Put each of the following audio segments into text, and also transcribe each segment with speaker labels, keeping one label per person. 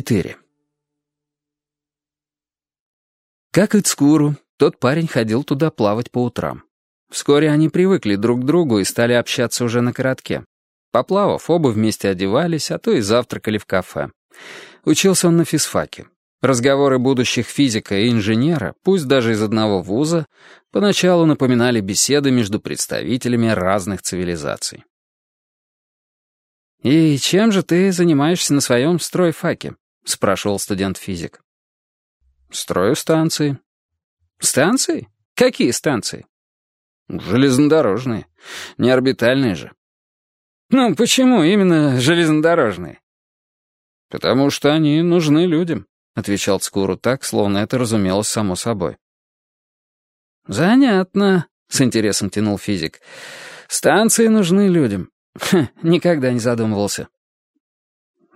Speaker 1: 4. Как и Цкуру, тот парень ходил туда плавать по утрам. Вскоре они привыкли друг к другу и стали общаться уже на коротке. Поплавав, оба вместе одевались, а то и завтракали в кафе. Учился он на физфаке. Разговоры будущих физика и инженера, пусть даже из одного вуза, поначалу напоминали беседы между представителями разных цивилизаций. «И чем же ты занимаешься на своем стройфаке?» — спрашивал студент-физик. «Строю станции». «Станции? Какие станции?» «Железнодорожные. Не орбитальные же». «Ну, почему именно железнодорожные?» «Потому что они нужны людям», — отвечал Скуру так, словно это разумелось само собой. «Занятно», — с интересом тянул физик. «Станции нужны людям. Ха, никогда не задумывался.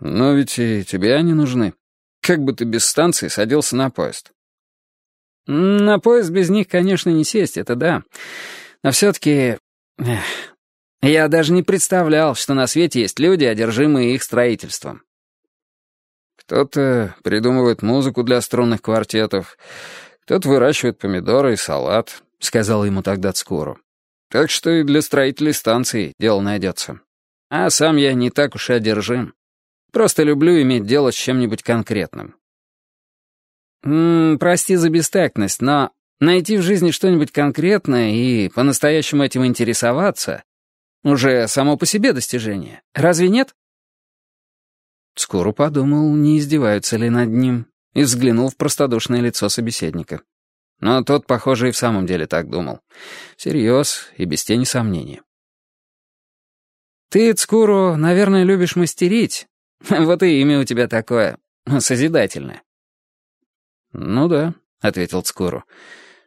Speaker 1: Но ведь и тебе они нужны. Как бы ты без станции садился на поезд? На поезд без них, конечно, не сесть, это да. Но все-таки... Я даже не представлял, что на свете есть люди, одержимые их строительством. Кто-то придумывает музыку для струнных квартетов, кто-то выращивает помидоры и салат, — сказал ему тогда Цкуру. Так что и для строителей станций дело найдется. А сам я не так уж и одержим. Просто люблю иметь дело с чем-нибудь конкретным. М -м, прости за бестактность, но найти в жизни что-нибудь конкретное и по-настоящему этим интересоваться уже само по себе достижение. Разве нет? Скоро подумал, не издеваются ли над ним, и взглянул в простодушное лицо собеседника. Но тот, похоже, и в самом деле так думал. Всерьез и без тени сомнения. «Ты, Цкуру, наверное, любишь мастерить. Вот и имя у тебя такое. Созидательное». «Ну да», — ответил Цкуру.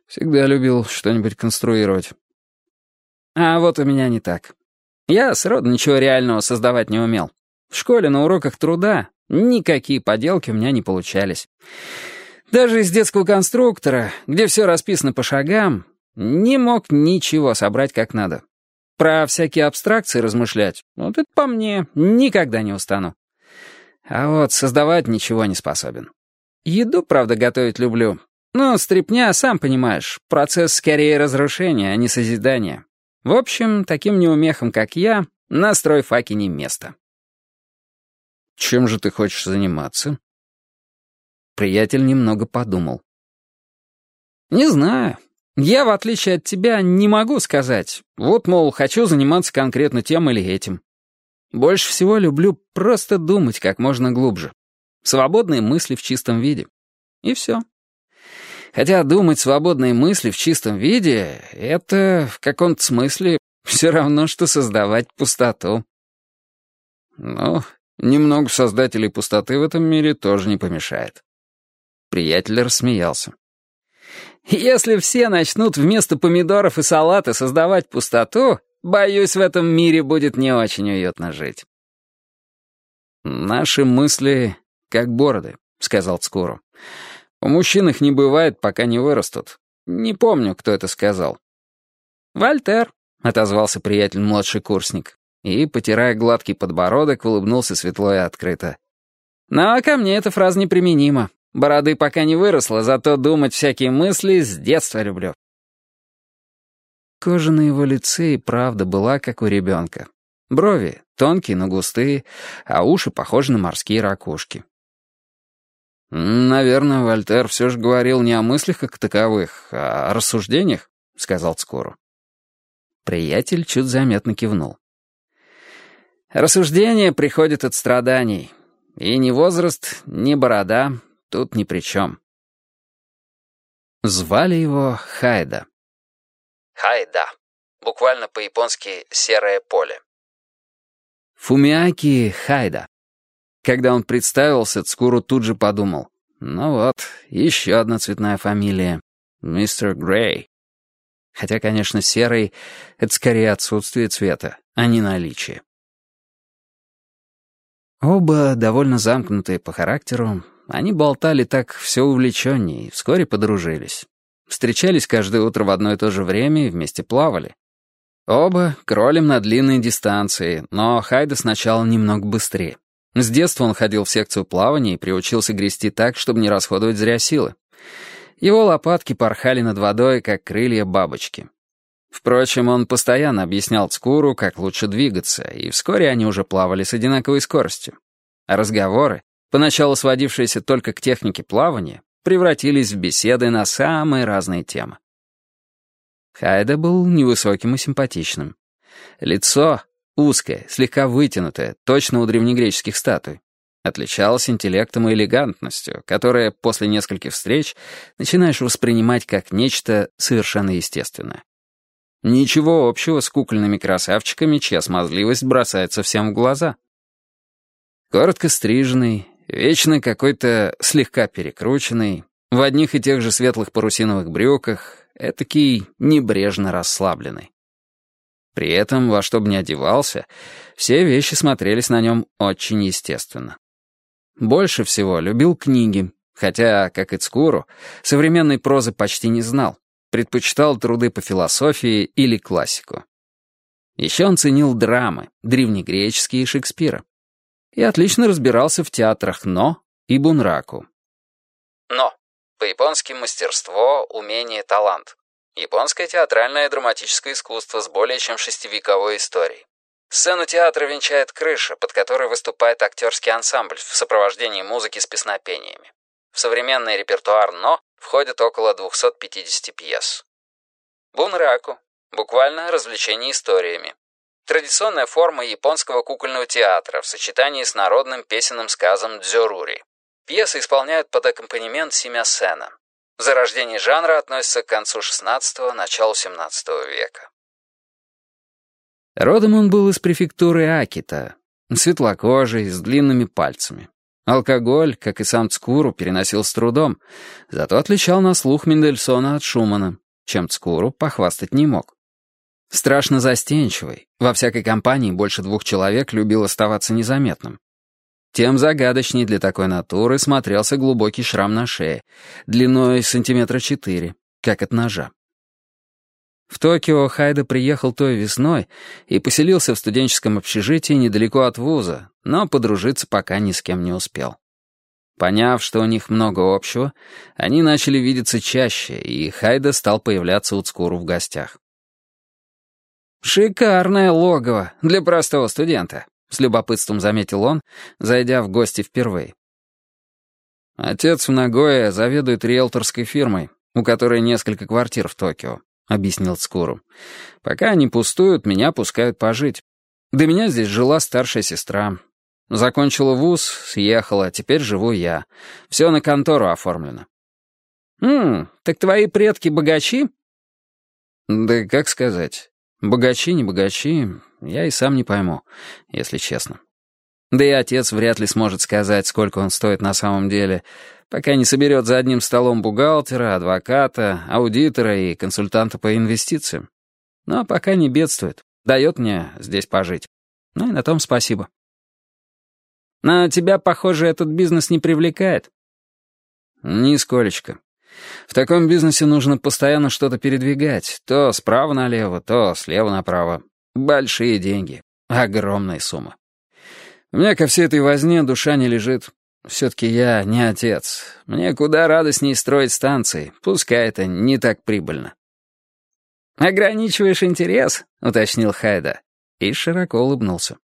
Speaker 1: «Всегда любил что-нибудь конструировать». «А вот у меня не так. Я сроду ничего реального создавать не умел. В школе на уроках труда никакие поделки у меня не получались». Даже из детского конструктора, где все расписано по шагам, не мог ничего собрать как надо. Про всякие абстракции размышлять, вот это по мне, никогда не устану. А вот создавать ничего не способен. Еду, правда, готовить люблю. Но стряпня, сам понимаешь, процесс скорее разрушения, а не созидания. В общем, таким неумехам, как я, на стройфаке не место. Чем же ты хочешь заниматься? Приятель немного подумал. «Не знаю. Я, в отличие от тебя, не могу сказать. Вот, мол, хочу заниматься конкретно тем или этим. Больше всего люблю просто думать как можно глубже. Свободные мысли в чистом виде. И все. Хотя думать свободные мысли в чистом виде — это, в каком-то смысле, все равно, что создавать пустоту. Ну, немного создателей пустоты в этом мире тоже не помешает. Приятель рассмеялся. «Если все начнут вместо помидоров и салата создавать пустоту, боюсь, в этом мире будет не очень уютно жить». «Наши мысли как бороды», — сказал Цкуру. «У мужчин их не бывает, пока не вырастут. Не помню, кто это сказал». «Вольтер», — отозвался приятель-младший курсник, и, потирая гладкий подбородок, улыбнулся светло и открыто. «Но ко мне эта фраза неприменима. Бороды пока не выросла, зато думать всякие мысли с детства люблю». Кожа на его лице и правда была, как у ребенка. Брови тонкие, но густые, а уши похожи на морские ракушки. «Наверное, Вольтер все же говорил не о мыслях как таковых, а о рассуждениях», — сказал Цкору. Приятель чуть заметно кивнул. «Рассуждения приходят от страданий. И ни возраст, ни борода, тут ни при чем. Звали его Хайда.
Speaker 2: Хайда. Буквально по-японски «серое поле».
Speaker 1: Фумиаки Хайда. Когда он представился, Цкуру тут же подумал. Ну вот, еще одна цветная фамилия. Мистер Грей. Хотя, конечно, серый — это скорее отсутствие цвета, а не наличие. Оба довольно замкнутые по характеру, они болтали так все увлеченнее и вскоре подружились. Встречались каждое утро в одно и то же время и вместе плавали. Оба кролем на длинные дистанции, но Хайда сначала немного быстрее. С детства он ходил в секцию плавания и приучился грести так, чтобы не расходовать зря силы. Его лопатки порхали над водой, как крылья бабочки. Впрочем, он постоянно объяснял Цкуру, как лучше двигаться, и вскоре они уже плавали с одинаковой скоростью. А разговоры, поначалу сводившиеся только к технике плавания, превратились в беседы на самые разные темы. Хайда был невысоким и симпатичным. Лицо узкое, слегка вытянутое, точно у древнегреческих статуй. Отличалось интеллектом и элегантностью, которые после нескольких встреч начинаешь воспринимать как нечто совершенно естественное. Ничего общего с кукольными красавчиками, чья смазливость бросается всем в глаза. Коротко стриженный, вечно какой-то слегка перекрученный, в одних и тех же светлых парусиновых брюках, этакий небрежно расслабленный. При этом, во что бы ни одевался, все вещи смотрелись на нем очень естественно. Больше всего любил книги, хотя, как и Цкуру, современной прозы почти не знал, предпочитал труды по философии или классику. Еще он ценил драмы, древнегреческие и Шекспира. И отлично разбирался в театрах «но» и «бунраку».
Speaker 2: «Но» — по-японски мастерство, умение, талант. Японское театральное драматическое искусство с более чем шестивековой историей. Сцену театра венчает крыша, под которой выступает актерский ансамбль в сопровождении музыки с песнопениями. В современный репертуар «но» входит около 250 пьес. Бунраку – буквально развлечение историями. Традиционная форма японского кукольного театра в сочетании с народным песенным сказом дзёрури. Пьесы исполняют под аккомпанемент симясена. Зарождение жанра относится к концу XVI – началу XVII века.
Speaker 1: Родом он был из префектуры Акита, светлокожий, с длинными пальцами. Алкоголь, как и сам Цкуру, переносил с трудом, зато отличал на слух Мендельсона от Шумана, чем Цкуру похвастать не мог. Страшно застенчивый, во всякой компании больше двух человек любил оставаться незаметным. Тем загадочней для такой натуры смотрелся глубокий шрам на шее, длиной сантиметра четыре, как от ножа. В Токио Хайда приехал той весной и поселился в студенческом общежитии недалеко от вуза, но подружиться пока ни с кем не успел. Поняв, что у них много общего, они начали видеться чаще, и Хайда стал появляться у Цкуру в гостях. «Шикарное логово для простого студента», — с любопытством заметил он, зайдя в гости впервые. «Отец в Нагое заведует риэлторской фирмой, у которой несколько квартир в Токио. — объяснил Цкуру. «Пока они пустуют, меня пускают пожить. До меня здесь жила старшая сестра. Закончила вуз, съехала, теперь живу я. Все на контору оформлено». «Ммм, так твои предки богачи?» «Да как сказать. Богачи, не богачи, я и сам не пойму, если честно. Да и отец вряд ли сможет сказать, сколько он стоит на самом деле, пока не соберет за одним столом бухгалтера, адвоката, аудитора и консультанта по инвестициям. Но пока не бедствует, дает мне здесь пожить. Ну и на том спасибо. На тебя, похоже, этот бизнес не привлекает? Нисколечко. В таком бизнесе нужно постоянно что-то передвигать. То справа налево, то слева направо. Большие деньги. Огромная сумма. У меня ко всей этой возне душа не лежит. Все-таки я не отец. Мне куда радостнее строить станции, пускай это не так прибыльно. «Ограничиваешь интерес?» — уточнил Хайда. И широко улыбнулся.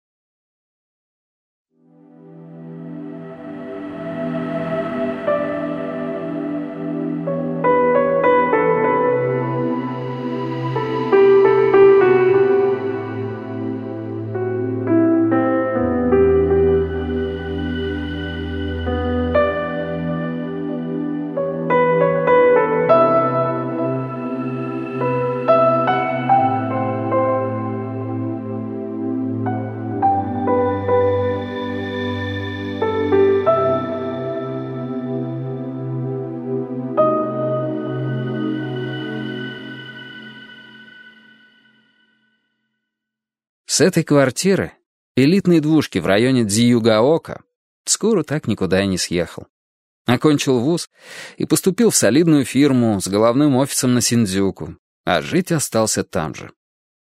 Speaker 1: С этой квартиры, элитной двушки в районе Дзиюгаока, Скоро так никуда и не съехал. Окончил вуз и поступил в солидную фирму с головным офисом на Синдзюку, а жить остался там же.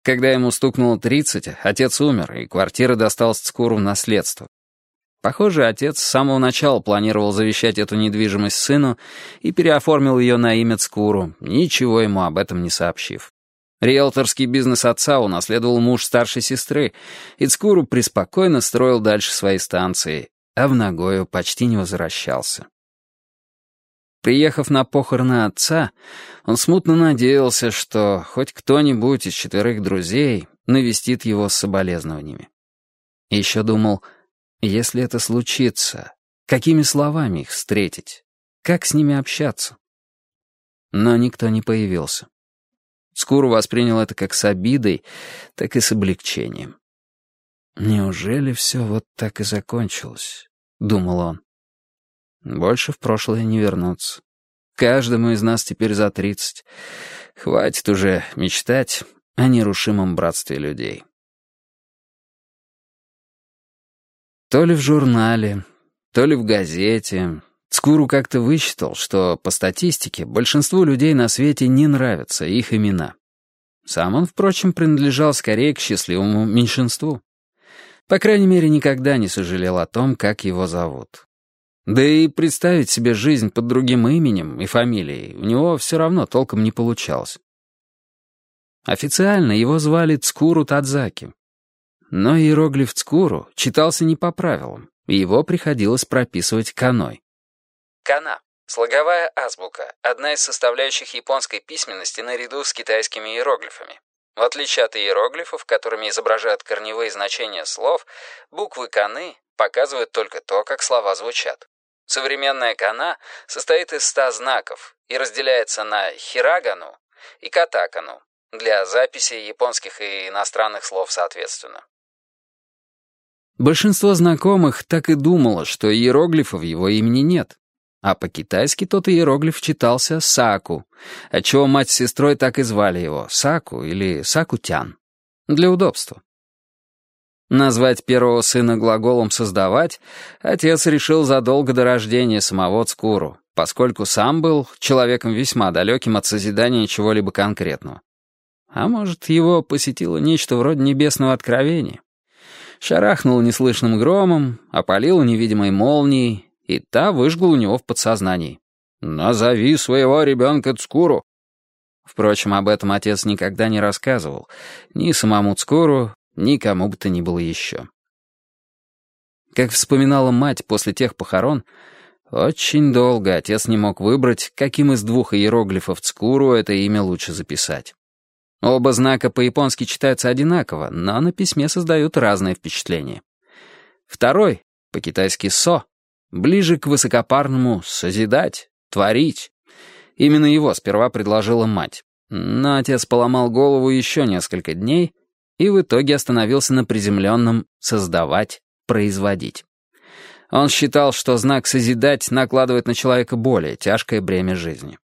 Speaker 1: Когда ему стукнуло 30, отец умер, и квартира досталась Цкуру в наследство. Похоже, отец с самого начала планировал завещать эту недвижимость сыну и переоформил ее на имя Цкуру, ничего ему об этом не сообщив. Риэлторский бизнес отца унаследовал муж старшей сестры, и Цкуру преспокойно строил дальше свои станции, а в Нагою почти не возвращался. Приехав на похороны отца, он смутно надеялся, что хоть кто-нибудь из четверых друзей навестит его с соболезнованиями. Еще думал, если это случится, какими словами их встретить, как с ними общаться? Но никто не появился. Скуру воспринял это как с обидой, так и с облегчением. «Неужели все вот так и закончилось?» — думал он. «Больше в прошлое не вернуться. Каждому из нас теперь за тридцать. Хватит уже мечтать о нерушимом братстве людей». То ли в журнале, то ли в газете. Скуру как-то высчитал, что, по статистике, большинству людей на свете не нравятся их имена. Сам он, впрочем, принадлежал скорее к счастливому меньшинству. По крайней мере, никогда не сожалел о том, как его зовут. Да и представить себе жизнь под другим именем и фамилией у него все равно толком не получалось. Официально его звали Цкуру Тадзаки. Но иероглиф Цкуру читался не по правилам, и его приходилось прописывать каной.
Speaker 2: Кана. Слоговая азбука — одна из составляющих японской письменности наряду с китайскими иероглифами. В отличие от иероглифов, которыми изображают корневые значения слов, буквы каны показывают только то, как слова звучат. Современная кана состоит из ста знаков и разделяется на хирагану и катакану для записи японских и иностранных слов соответственно.
Speaker 1: Большинство знакомых так и думало, что иероглифов его имени нет. А по-китайски тот иероглиф читался «саку», отчего мать с сестрой так и звали его «саку» или «сакутян». Для удобства. Назвать первого сына глаголом «создавать» отец решил задолго до рождения самого Цкуру, поскольку сам был человеком весьма далеким от созидания чего-либо конкретного. А может, его посетило нечто вроде небесного откровения шарахнул неслышным громом, опалил невидимой молнией, и та выжгла у него в подсознании. «Назови своего ребенка Цкуру!» Впрочем, об этом отец никогда не рассказывал, ни самому Цкуру, ни кому бы то ни было еще. Как вспоминала мать после тех похорон, очень долго отец не мог выбрать, каким из двух иероглифов Цкуру это имя лучше записать. Оба знака по-японски читаются одинаково, но на письме создают разное впечатление. Второй, по-китайски «со», ближе к высокопарному «созидать», «творить». Именно его сперва предложила мать. Но отец поломал голову еще несколько дней и в итоге остановился на приземленном «создавать», «производить». Он считал, что знак «созидать» накладывает на человека более тяжкое бремя жизни.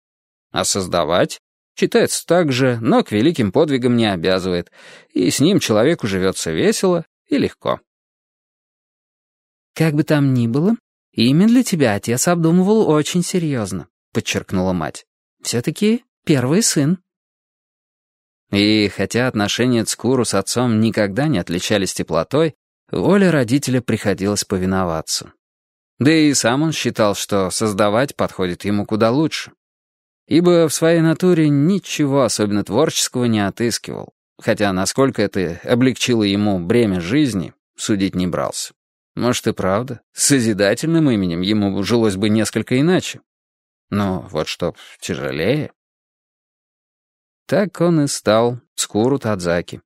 Speaker 1: А «создавать» Читается так же, но к великим подвигам не обязывает, и с ним человеку живется весело и легко.
Speaker 3: «Как бы там ни было, имя для тебя отец обдумывал очень серьезно», — подчеркнула мать. «Все-таки первый сын».
Speaker 1: И хотя отношения Цкуру с отцом никогда не отличались теплотой, воле родителя приходилось повиноваться. Да и сам он считал, что создавать подходит ему куда лучше ибо в своей натуре ничего особенно творческого не отыскивал, хотя насколько это облегчило ему бремя жизни, судить не брался. Может и правда, с созидательным именем ему жилось бы несколько иначе. Но вот чтоб тяжелее... Так он и стал Скуру Тадзаки.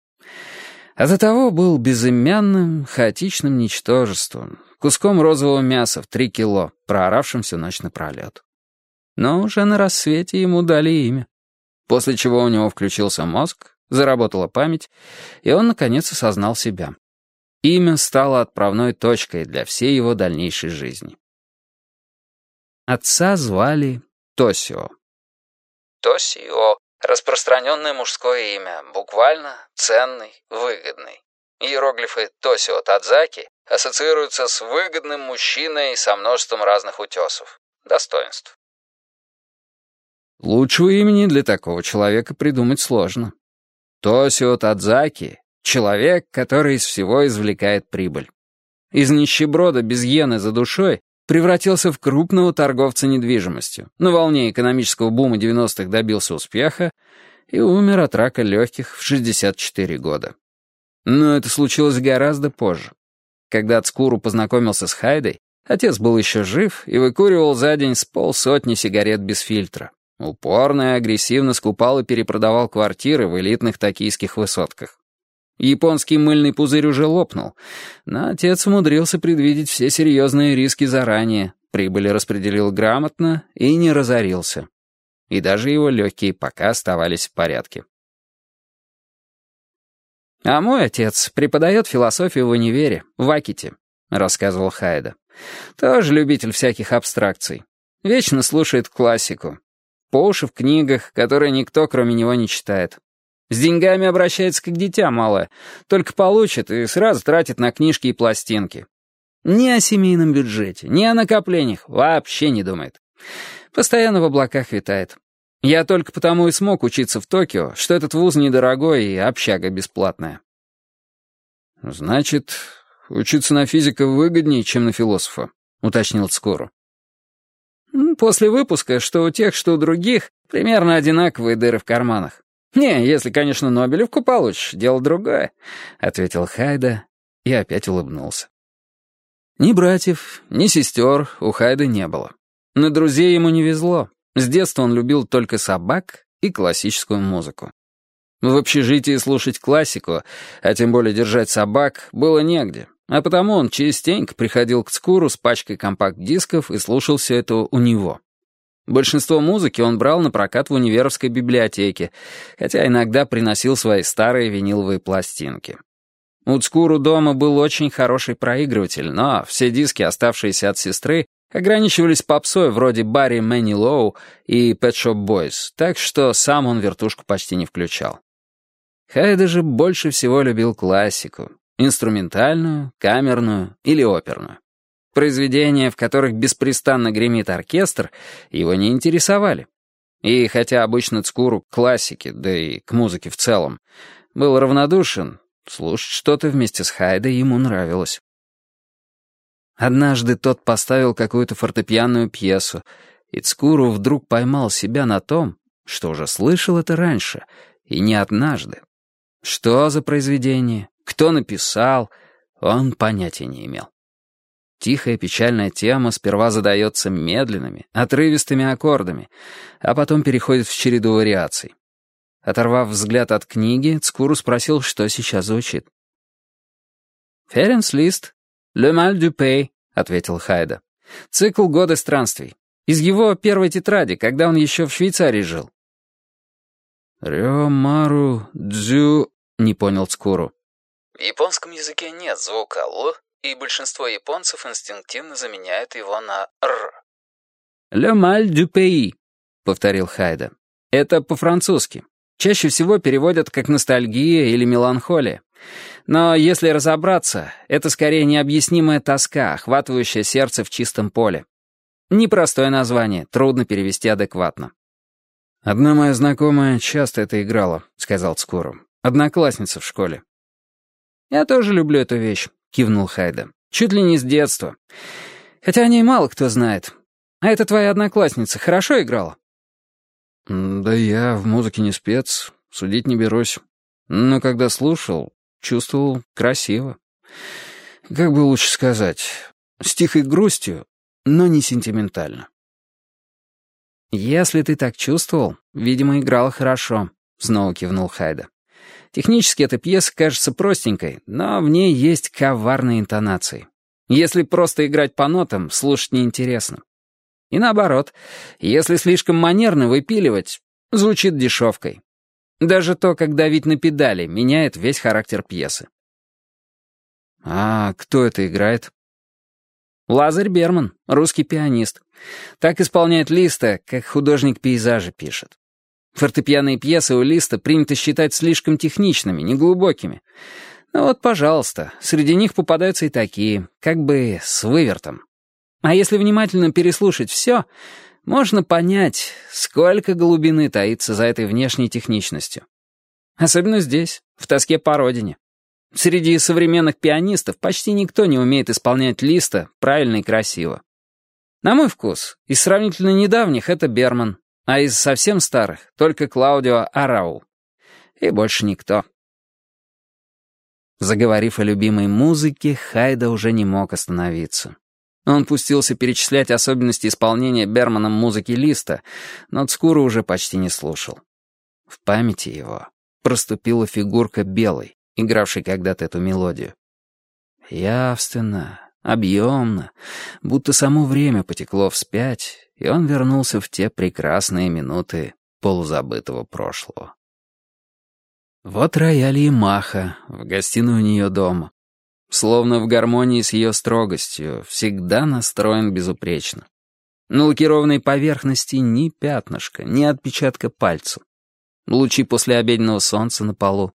Speaker 1: А до того был безымянным, хаотичным ничтожеством, куском розового мяса в три кило, прооравшим всю ночь напролет. Но уже на рассвете ему дали имя. После чего у него включился мозг, заработала память, и он, наконец, осознал себя. Имя стало отправной точкой для всей его дальнейшей жизни. Отца звали Тосио.
Speaker 2: Тосио — распространенное мужское имя, буквально ценный, выгодный. Иероглифы Тосио Тадзаки ассоциируются с выгодным мужчиной со множеством разных утесов, достоинств.
Speaker 1: Лучшего имени для такого человека придумать сложно. Тосио Тадзаки — человек, который из всего извлекает прибыль. Из нищеброда без иены за душой превратился в крупного торговца недвижимостью, на волне экономического бума 90-х добился успеха и умер от рака легких в 64 года. Но это случилось гораздо позже. Когда Цкуру познакомился с Хайдой, отец был еще жив и выкуривал за день с полсотни сигарет без фильтра. Упорно и агрессивно скупал и перепродавал квартиры в элитных токийских высотках. Японский мыльный пузырь уже лопнул, но отец умудрился предвидеть все серьезные риски заранее, прибыли распределил грамотно и не разорился. И даже его легкие пока оставались в порядке. «А мой отец преподает философию в универе, в Аките», — рассказывал Хайда. «Тоже любитель всяких абстракций. Вечно слушает классику. По уши в книгах, которые никто, кроме него, не читает. С деньгами обращается как дитя малое. Только получит и сразу тратит на книжки и пластинки. Ни о семейном бюджете, ни о накоплениях вообще не думает. Постоянно в облаках витает. Я только потому и смог учиться в Токио, что этот вуз недорогой и общага бесплатная.
Speaker 2: «Значит, учиться на физика выгоднее, чем на философа», — уточнил Цкору.
Speaker 1: «После выпуска, что у тех, что у других, примерно одинаковые дыры в карманах. «Не, если, конечно, Нобелевку получишь, дело другое», — ответил Хайда и опять улыбнулся. Ни братьев, ни сестер у Хайда не было. На друзей ему не везло. С детства он любил только собак и классическую музыку. В общежитии слушать классику, а тем более держать собак, было негде, а потому он частенько приходил к Цкуру с пачкой компакт-дисков и слушал все это у него. Большинство музыки он брал на прокат в универовской библиотеке, хотя иногда приносил свои старые виниловые пластинки. У Цкуру дома был очень хороший проигрыватель, но все диски, оставшиеся от сестры, ограничивались попсой вроде Барри Мэнни Лоу и Pet Shop Boys, так что сам он вертушку почти не включал. Хайда же больше всего любил классику, инструментальную, камерную или оперную. Произведения, в которых беспрестанно гремит оркестр, его не интересовали. И хотя обычно Цкуру к классике, да и к музыке в целом, был равнодушен, слушать что-то вместе с Хайдой ему нравилось. Однажды тот поставил какую-то фортепианную пьесу, и Цкуру вдруг поймал себя на том, что уже слышал это раньше, и не однажды. Что за произведение, кто написал, он понятия не имел. Тихая печальная тема сперва задается медленными, отрывистыми аккордами, а потом переходит в череду вариаций. Оторвав взгляд от книги, Цкуру спросил, что сейчас звучит. «Ференс Лист, «Le mal du pays», — ответил Хайда. «Цикл года странствий. Из его первой тетради, когда он еще в Швейцарии жил».
Speaker 2: «Рё Мару Дзю», — не понял Цкуру.
Speaker 4: В японском языке нет звука «л», и большинство японцев инстинктивно заменяют его на «р».
Speaker 1: «Le mal du pays», — повторил Хайда. «Это по-французски. Чаще всего переводят как ностальгия или меланхолия. Но если разобраться, это скорее необъяснимая тоска, охватывающая сердце в чистом поле. Непростое название, трудно перевести адекватно.
Speaker 2: «Одна моя знакомая часто это играла», — сказал Цкуру. «Одноклассница в школе».
Speaker 1: «Я тоже люблю эту вещь. — кивнул Хайда. «Чуть ли не с детства. Хотя о ней мало кто знает. А эта твоя одноклассница хорошо играла?»
Speaker 2: «Да я в музыке не спец, судить не берусь. Но когда слушал, чувствовал красиво. Как бы лучше сказать, с тихой грустью, но не сентиментально».
Speaker 1: «Если ты так чувствовал, видимо, играла хорошо», — снова кивнул Хайда. Технически эта пьеса кажется простенькой, но в ней есть коварные интонации. Если просто играть по нотам, слушать неинтересно. И наоборот, если слишком манерно выпиливать, звучит дешевкой. Даже то, как давить на педали, меняет весь характер пьесы.
Speaker 2: «А кто это играет?»
Speaker 1: Лазарь Берман, русский пианист. Так исполняет Листа, как художник пейзажи пишет. Фортепианные пьесы у Листа принято считать слишком техничными, неглубокими. Ну вот, пожалуйста, среди них попадаются и такие, как бы с вывертом. А если внимательно переслушать все, можно понять, сколько глубины таится за этой внешней техничностью. Особенно здесь, в тоске по родине. Среди современных пианистов почти никто не умеет исполнять листа правильно и красиво. На мой вкус, из сравнительно недавних это Берман, а из совсем старых только Клаудио Арау. И больше никто. Заговорив о любимой музыке, Хайда уже не мог остановиться. Он пустился перечислять особенности исполнения Берманом музыки Листа, но Цкуру уже почти не слушал. В памяти его проступила фигурка белой, игравшей когда-то эту мелодию. Явственно, объемно, будто само время потекло вспять, и он вернулся в те прекрасные минуты полузабытого прошлого. Вот рояль Ямаха в гостиной у нее дома. Словно в гармонии с ее строгостью, всегда настроен безупречно. На лакированной поверхности ни пятнышка, ни отпечатка пальца. Лучи после обеденного солнца на полу.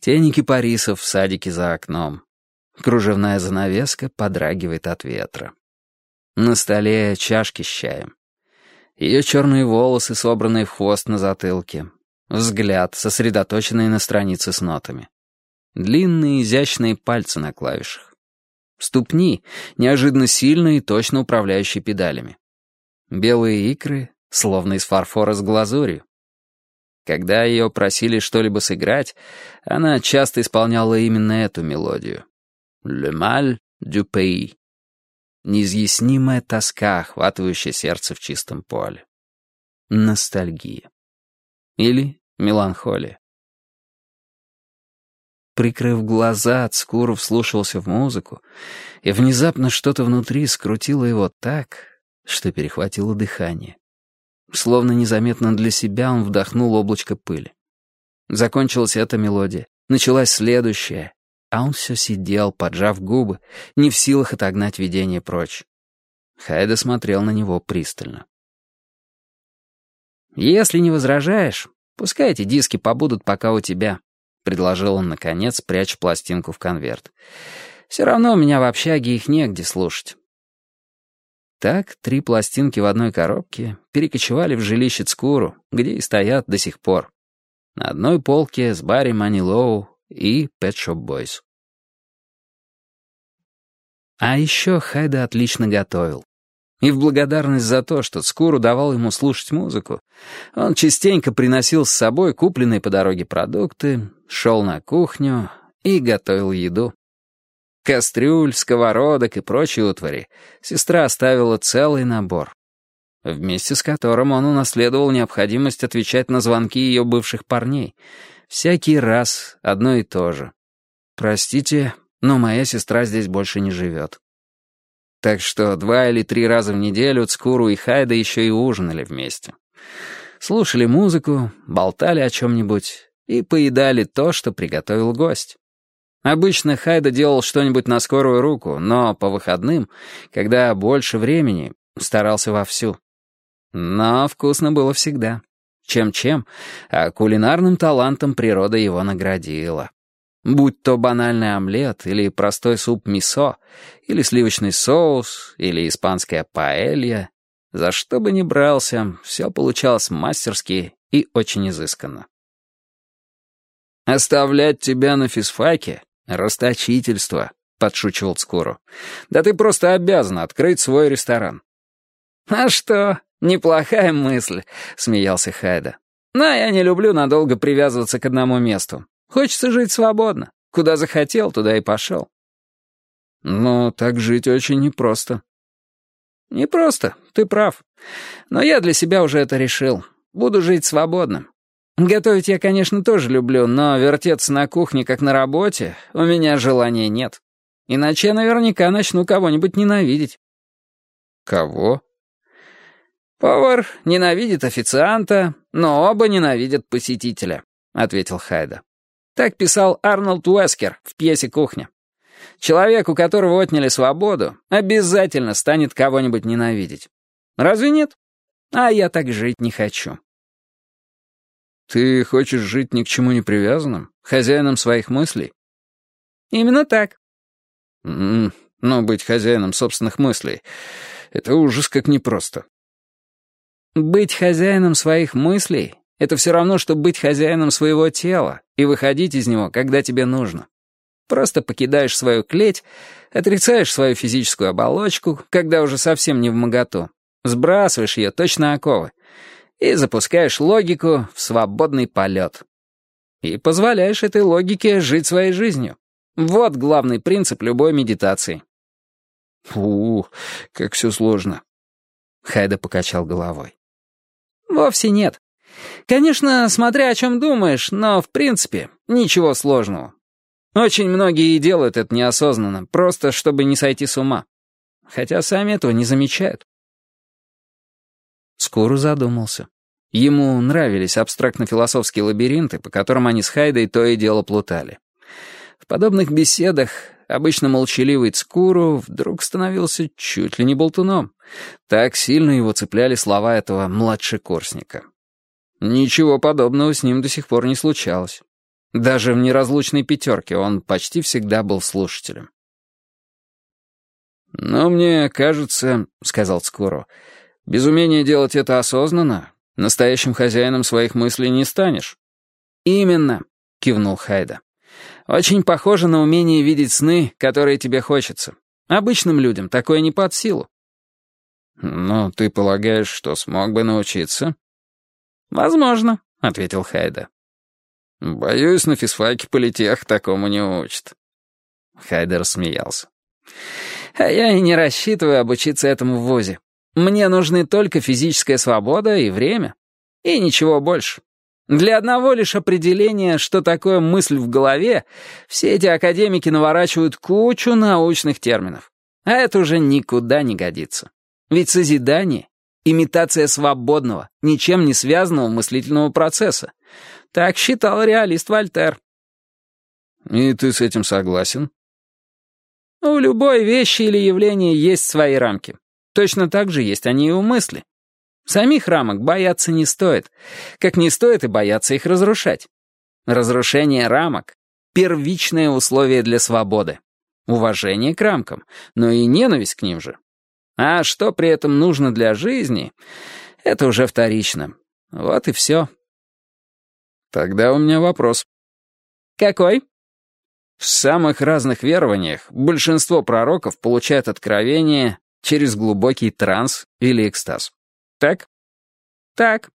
Speaker 1: Тени кипарисов в садике за окном. Кружевная занавеска подрагивает от ветра. На столе чашки с чаем. Ее черные волосы, собранные в хвост на затылке. Взгляд, сосредоточенный на странице с нотами. Длинные изящные пальцы на клавишах. Ступни, неожиданно сильные и точно управляющие педалями. Белые икры, словно из фарфора с глазурью. Когда ее просили что-либо сыграть, она часто исполняла именно эту мелодию. «Le mal du pays». Неизъяснимая тоска, охватывающая сердце в чистом поле. Ностальгия. Или меланхолия. Прикрыв глаза, Цкуров вслушивался в музыку, и внезапно что-то внутри скрутило его так, что перехватило дыхание. Словно незаметно для себя он вдохнул облачко пыли. Закончилась эта мелодия, началась следующая, а он все сидел, поджав губы, не в силах отогнать видение прочь. Хайда смотрел на него пристально. «Если не возражаешь, пускай эти диски побудут пока у тебя», — предложил он, наконец, пряча пластинку в конверт. «Все равно у меня в общаге их негде слушать». Так три пластинки в одной коробке перекочевали в жилище Цкуру, где и стоят до сих пор. На одной полке с Барри Манилоу и Pet Shop Boys. А еще Хайда отлично готовил. И в благодарность за то, что Цкуру давал ему слушать музыку, он частенько приносил с собой купленные по дороге продукты, шел на кухню и готовил еду. Кастрюль, сковородок и прочие утвари сестра оставила целый набор, вместе с которым он унаследовал необходимость отвечать на звонки ее бывших парней. Всякий раз одно и то же. «Простите, но моя сестра здесь больше не живет». Так что два или три раза в неделю Цкуру и Хайда еще и ужинали вместе. Слушали музыку, болтали о чем-нибудь и поедали то, что приготовил гость. Обычно Хайда делал что-нибудь на скорую руку, но по выходным, когда больше времени, старался вовсю. Но вкусно было всегда. Чем-чем, а кулинарным талантом природа его наградила. Будь то банальный омлет, или простой суп мисо, или сливочный соус, или испанская паэлья. За что бы ни брался, все получалось мастерски и очень изысканно. «Оставлять тебя на физфаке — расточительство», — подшучивал Цкуру. «Да ты просто обязан открыть свой ресторан». «А что, неплохая мысль», — смеялся Хайда. «Но я не люблю надолго привязываться к одному месту. Хочется жить свободно. Куда захотел, туда и пошел. Но так жить очень непросто. Непросто, ты прав. Но я для себя уже это решил. Буду жить свободно. Готовить я, конечно, тоже люблю, но вертеться на кухне, как на работе, у меня желания нет. Иначе я наверняка начну кого-нибудь ненавидеть.
Speaker 2: Кого?
Speaker 1: Повар ненавидит официанта, но оба ненавидят посетителя, — ответил Хайда. Так писал Арнольд Уэскер в пьесе «Кухня». Человек, у которого отняли свободу, обязательно станет кого-нибудь ненавидеть. Разве нет? А я так жить не хочу.
Speaker 2: Ты хочешь жить ни к чему не привязанным? Хозяином своих мыслей?
Speaker 1: Именно так.
Speaker 2: М -м, но быть хозяином собственных мыслей — это ужас как непросто.
Speaker 1: Быть хозяином своих мыслей это все равно, что быть хозяином своего тела и выходить из него, когда тебе нужно. Просто покидаешь свою клеть, отрицаешь свою физическую оболочку, когда уже совсем не в моготу, сбрасываешь ее точно оковы и запускаешь логику в свободный полет. И позволяешь этой логике жить своей жизнью. Вот главный принцип любой медитации.
Speaker 3: «У, как все сложно».
Speaker 1: Хайда покачал головой. «Вовсе нет. Конечно, смотря о чем думаешь, но, в принципе, ничего сложного. Очень многие и делают это неосознанно, просто чтобы не сойти с ума. Хотя сами этого не замечают. Скуру задумался. Ему нравились абстрактно-философские лабиринты, по которым они с Хайдой то и дело плутали. В подобных беседах обычно молчаливый Цкуру вдруг становился чуть ли не болтуном. Так сильно его цепляли слова этого младшекурсника. Ничего подобного с ним до сих пор не случалось. Даже в неразлучной пятерке он почти всегда был слушателем. «Но мне кажется, — сказал Цкуру, — без умения делать это осознанно, настоящим хозяином своих мыслей не станешь». «Именно», — кивнул Хайда. «Очень похоже на умение видеть сны, которые тебе хочется. Обычным людям такое не под силу».
Speaker 3: «Но ты полагаешь, что смог бы научиться?»
Speaker 1: «Возможно», — ответил Хайда.
Speaker 3: «Боюсь, на физфаке политех такому не учат».
Speaker 1: Хайдер смеялся. «А я и не рассчитываю обучиться этому в ВУЗе. Мне нужны только физическая свобода и время. И ничего больше. Для одного лишь определения, что такое мысль в голове, все эти академики наворачивают кучу научных терминов. А это уже никуда не годится. Ведь созидание — имитация свободного, ничем не связанного мыслительного процесса. Так считал реалист Вольтер.
Speaker 3: И ты с этим согласен?
Speaker 1: У любой вещи или явления есть свои рамки. Точно так же есть они и у мысли. Самих рамок бояться не стоит, как не стоит и бояться их разрушать. Разрушение рамок — первичное условие для свободы. Уважение к рамкам, но и ненависть к ним же. А что при этом нужно для жизни, это уже вторично. Вот и все.
Speaker 3: Тогда у меня вопрос.
Speaker 1: Какой?
Speaker 3: В самых разных верованиях большинство пророков получают откровение через глубокий транс или экстаз. Так?
Speaker 1: Так.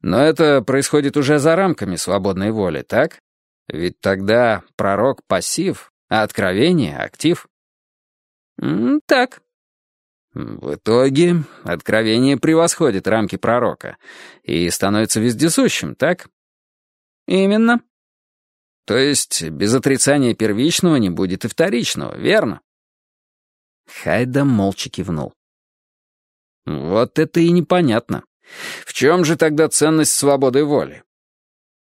Speaker 3: Но это происходит уже за рамками свободной воли, так? Ведь тогда пророк — пассив, а откровение — актив.
Speaker 1: М так.
Speaker 3: В итоге откровение превосходит рамки пророка и становится вездесущим, так?
Speaker 1: Именно.
Speaker 3: То есть без отрицания первичного не будет и вторичного, верно?
Speaker 1: Хайда молча кивнул.
Speaker 3: Вот это и непонятно. В чем же тогда ценность свободы воли?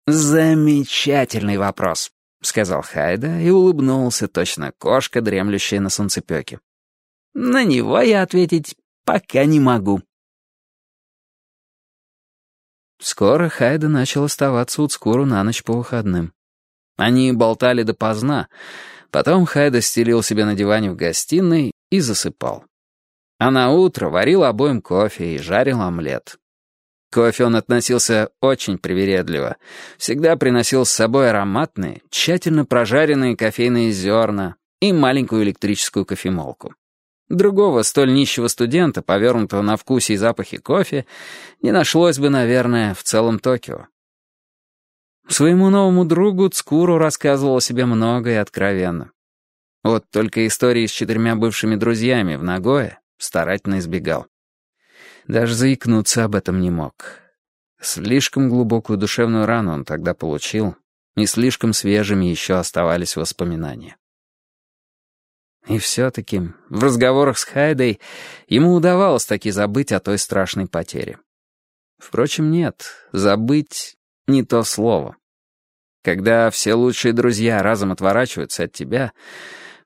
Speaker 1: «Замечательный вопрос», — сказал Хайда и улыбнулся, точно кошка, дремлющая на солнцепёке. На него я ответить пока не могу. Скоро Хайда начал оставаться у Цкуру на ночь по выходным. Они болтали допоздна, потом Хайда стелил себе на диване в гостиной и засыпал. А на утро варил обоим кофе и жарил омлет. Кофе он относился очень привередливо. Всегда приносил с собой ароматные, тщательно прожаренные кофейные зерна и маленькую электрическую кофемолку. Другого столь нищего студента, повернутого на вкусе и запахе кофе, не нашлось бы, наверное, в целом Токио. Своему новому другу Цкуру рассказывал о себе много и откровенно. Вот только истории с четырьмя бывшими друзьями в Нагое старательно избегал. Даже заикнуться об этом не мог. Слишком глубокую душевную рану он тогда получил, и слишком свежими еще оставались воспоминания. И все-таки в разговорах с Хайдой ему удавалось таки забыть о той страшной потере. Впрочем, нет, забыть — не то слово. Когда все лучшие друзья разом отворачиваются от тебя,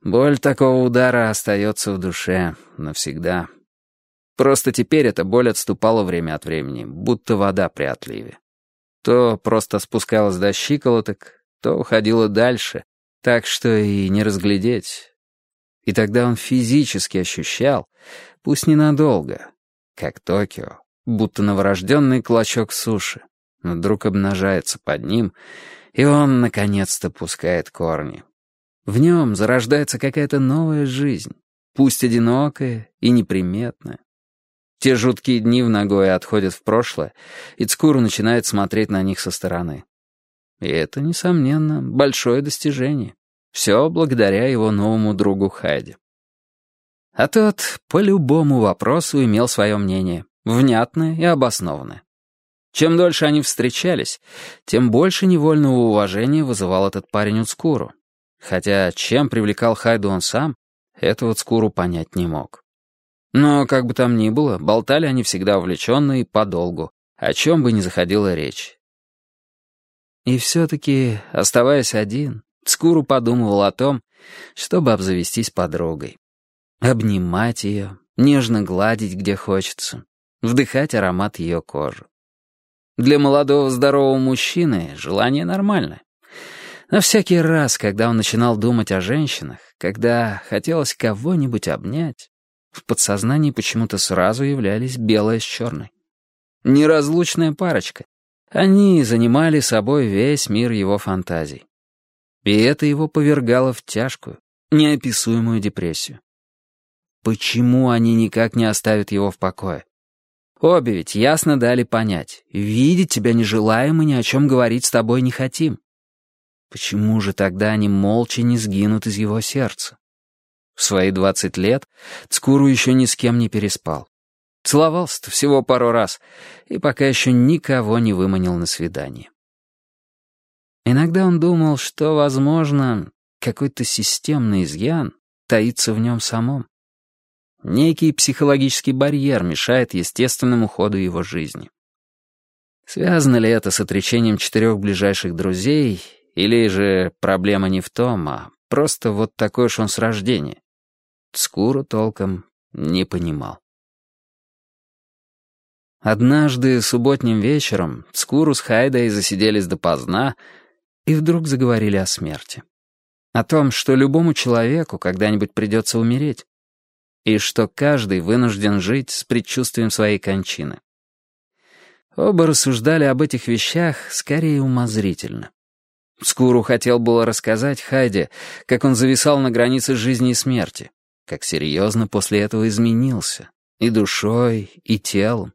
Speaker 1: боль такого удара остается в душе навсегда. Просто теперь эта боль отступала время от времени, будто вода при отливе. То просто спускалась до щиколоток, то уходила дальше, так что и не разглядеть, и тогда он физически ощущал, пусть ненадолго, как Токио, будто новорожденный клочок суши, вдруг обнажается под ним, и он, наконец-то, пускает корни, В нем зарождается какая-то новая жизнь, пусть одинокая и неприметная. Те жуткие дни в Нагое отходят в прошлое, и Цкуру начинает смотреть на них со стороны. И это, несомненно, большое достижение. Все благодаря его новому другу Хайде. А тот по любому вопросу имел свое мнение, внятное и обоснованное. Чем дольше они встречались, тем больше невольного уважения вызывал этот парень Уцкуру. Хотя чем привлекал Хайду он сам, этого Уцкуру понять не мог. Но, как бы там ни было, болтали они всегда увлеченно и подолгу, о чем бы ни заходила речь. И все-таки, оставаясь один, Скуру подумывал о том, чтобы обзавестись подругой. Обнимать ее, нежно гладить, где хочется, вдыхать аромат ее кожи. Для молодого здорового мужчины желание нормальное. Но всякий раз, когда он начинал думать о женщинах, когда хотелось кого-нибудь обнять, в подсознании почему-то сразу являлись белое с черной. Неразлучная парочка. Они занимали собой весь мир его фантазий. И это его повергало в тяжкую, неописуемую депрессию. Почему они никак не оставят его в покое? Обе ведь ясно дали понять. Видеть тебя не желаем и ни о чем говорить с тобой не хотим. Почему же тогда они молча не сгинут из его сердца? В свои двадцать лет Цкуру еще ни с кем не переспал. Целовался-то всего пару раз, и пока еще никого не выманил на свидание. Иногда он думал, что, возможно, какой-то системный изъян таится в нем самом. Некий психологический барьер мешает естественному ходу его жизни. Связано ли это с отречением четырех ближайших друзей, или же проблема не в том, а просто вот такой уж он с рождения? Скуру толком не понимал. Однажды субботним вечером Скуру с Хайдой засиделись допоздна и вдруг заговорили о смерти. О том, что любому человеку когда-нибудь придется умереть, и что каждый вынужден жить с предчувствием своей кончины. Оба рассуждали об этих вещах скорее умозрительно. Скуру хотел было рассказать Хайде, как он зависал на границе жизни и смерти, как серьезно после этого изменился, и душой, и телом.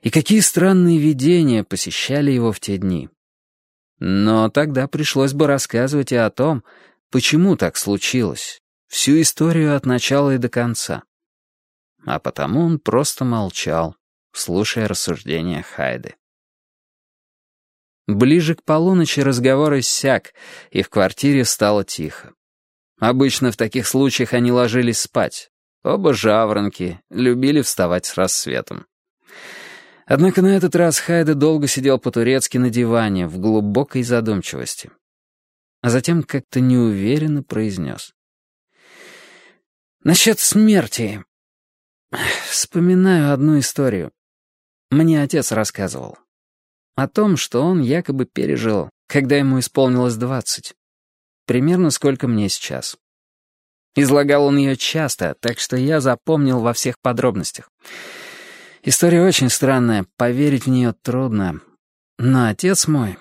Speaker 1: И какие странные видения посещали его в те дни. Но тогда пришлось бы рассказывать и о том, почему так случилось, всю историю от начала и до конца. А потому он просто молчал, слушая рассуждения Хайды. Ближе к полуночи разговор иссяк, и в квартире стало тихо. Обычно в таких случаях они ложились спать. Оба жаворонки, любили вставать с рассветом. Однако на этот раз Хайда долго сидел по-турецки на диване в глубокой задумчивости. А затем как-то неуверенно произнес. «Насчет смерти. Вспоминаю одну историю. Мне отец рассказывал. О том, что он якобы пережил, когда ему исполнилось двадцать примерно сколько мне сейчас. Излагал он ее часто, так что я запомнил во всех подробностях. История очень странная, поверить в нее трудно. Но отец мой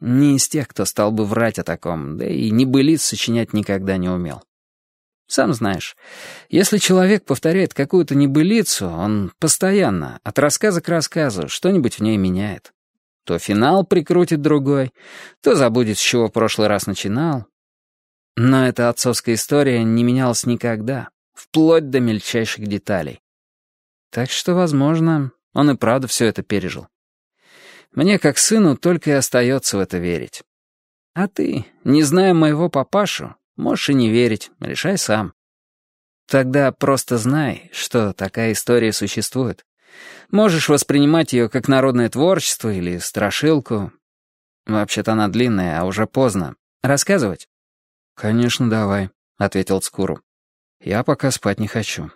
Speaker 1: не из тех, кто стал бы врать о таком, да и небылиц сочинять никогда не умел. Сам знаешь, если человек повторяет какую-то небылицу, он постоянно, от рассказа к рассказу, что-нибудь в ней меняет. То финал прикрутит другой, то забудет, с чего в прошлый раз начинал, но эта отцовская история не менялась никогда, вплоть до мельчайших деталей. Так что, возможно, он и правда все это пережил. Мне, как сыну, только и остается в это верить. А ты, не зная моего папашу, можешь и не верить, решай сам. Тогда просто знай, что такая история существует. Можешь воспринимать ее как народное творчество или страшилку. Вообще-то она длинная, а уже поздно. Рассказывать? «Конечно, давай», — ответил Цкуру. «Я пока спать не хочу».